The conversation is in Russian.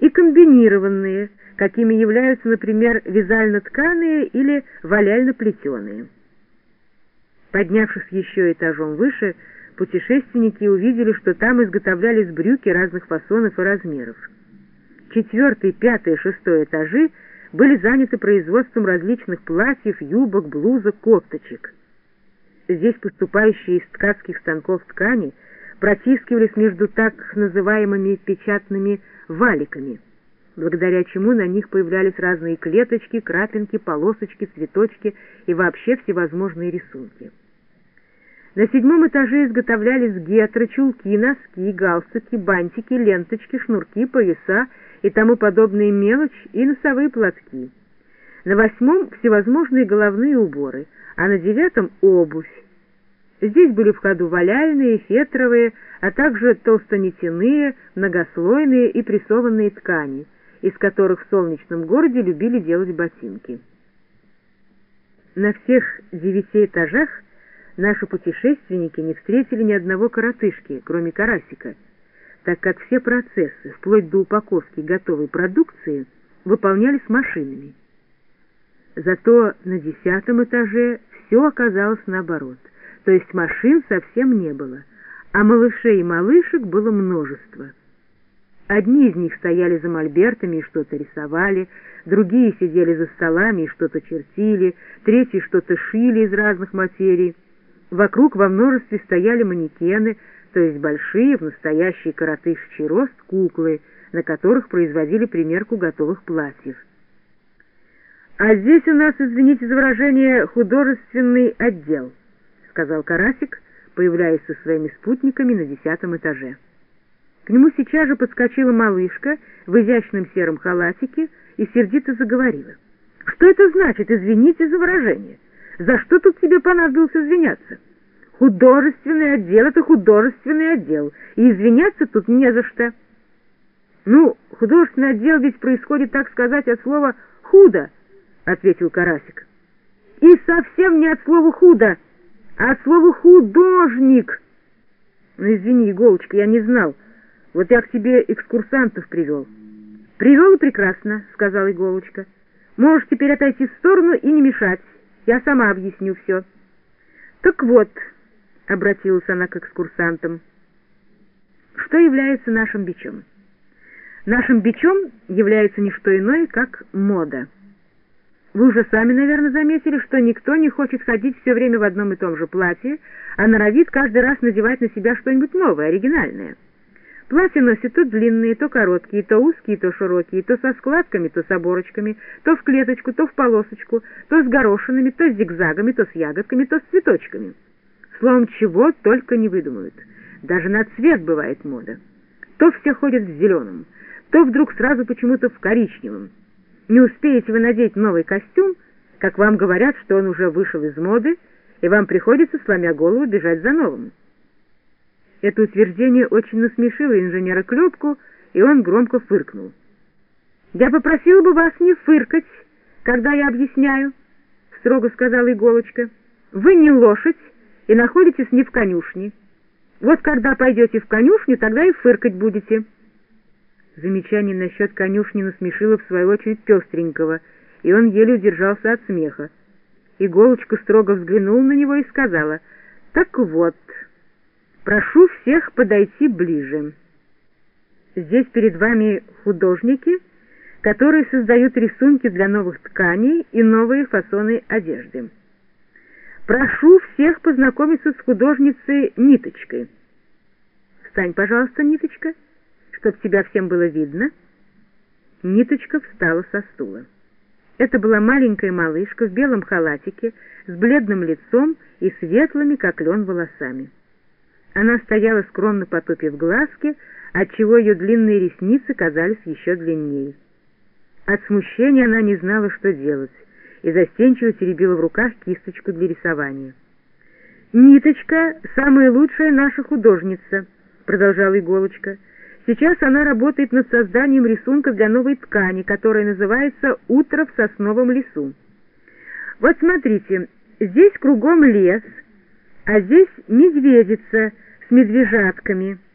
и комбинированные, какими являются, например, вязально-тканые или валяльно-плетеные. Поднявшись еще этажом выше, путешественники увидели, что там изготовлялись брюки разных фасонов и размеров. Четвертый, пятый и шестой этажи были заняты производством различных платьев, юбок, блузок, кофточек. Здесь поступающие из ткацких станков ткани протискивались между так называемыми печатными валиками, благодаря чему на них появлялись разные клеточки, крапинки, полосочки, цветочки и вообще всевозможные рисунки. На седьмом этаже изготовлялись гетры, чулки, носки, галстуки, бантики, ленточки, шнурки, пояса и тому подобные мелочь и носовые платки. На восьмом всевозможные головные уборы, а на девятом — обувь. Здесь были в ходу валяльные, фетровые, а также толстонитяные, многослойные и прессованные ткани, из которых в солнечном городе любили делать ботинки. На всех девяти этажах наши путешественники не встретили ни одного коротышки, кроме карасика, так как все процессы, вплоть до упаковки готовой продукции, выполнялись машинами. Зато на десятом этаже все оказалось наоборот, то есть машин совсем не было, а малышей и малышек было множество. Одни из них стояли за мольбертами и что-то рисовали, другие сидели за столами и что-то чертили, третьи что-то шили из разных материй. Вокруг во множестве стояли манекены, то есть большие, в настоящий коротышчий рост, куклы, на которых производили примерку готовых платьев. «А здесь у нас, извините за выражение, художественный отдел», — сказал Карасик, появляясь со своими спутниками на десятом этаже. К нему сейчас же подскочила малышка в изящном сером халатике и сердито заговорила. «Что это значит, извините за выражение? За что тут тебе понадобилось извиняться? Художественный отдел — это художественный отдел, и извиняться тут не за что». «Ну, художественный отдел ведь происходит, так сказать, от слова «худо», — ответил Карасик. «И совсем не от слова «худо», а от слова «художник». Ну, извини, Иголочка, я не знал. Вот я к тебе экскурсантов привел. Привел и прекрасно, сказала Иголочка. Можешь теперь отойти в сторону и не мешать. Я сама объясню все. Так вот, обратилась она к экскурсантам, что является нашим бичом? Нашим бичом является не что иное, как мода. Вы уже сами, наверное, заметили, что никто не хочет ходить все время в одном и том же платье, а норовит каждый раз надевать на себя что-нибудь новое, оригинальное. Платья носят то длинные, то короткие, то узкие, то широкие, то со складками, то с оборочками, то в клеточку, то в полосочку, то с горошинами, то с зигзагами, то с ягодками, то с цветочками. Словом, чего только не выдумают. Даже на цвет бывает мода. То все ходят в зеленом, то вдруг сразу почему-то в коричневом. Не успеете вы надеть новый костюм, как вам говорят, что он уже вышел из моды, и вам приходится, сломя голову, бежать за новым. Это утверждение очень насмешило инженера Клепку, и он громко фыркнул. «Я попросила бы вас не фыркать, когда я объясняю», — строго сказала Иголочка. «Вы не лошадь и находитесь не в конюшне. Вот когда пойдете в конюшню, тогда и фыркать будете». Замечание насчет конюшни насмешило в свою очередь пестренького, и он еле удержался от смеха. Иголочка строго взглянула на него и сказала, «Так вот, прошу всех подойти ближе. Здесь перед вами художники, которые создают рисунки для новых тканей и новые фасоны одежды. Прошу всех познакомиться с художницей Ниточкой. Встань, пожалуйста, Ниточка» чтоб тебя всем было видно?» Ниточка встала со стула. Это была маленькая малышка в белом халатике, с бледным лицом и светлыми, как лен, волосами. Она стояла скромно потупив глазки, отчего ее длинные ресницы казались еще длиннее. От смущения она не знала, что делать, и застенчиво теребила в руках кисточку для рисования. «Ниточка — самая лучшая наша художница», — продолжала Иголочка, — Сейчас она работает над созданием рисунка для новой ткани, которая называется «Утро в сосновом лесу». Вот смотрите, здесь кругом лес, а здесь медведица с медвежатками –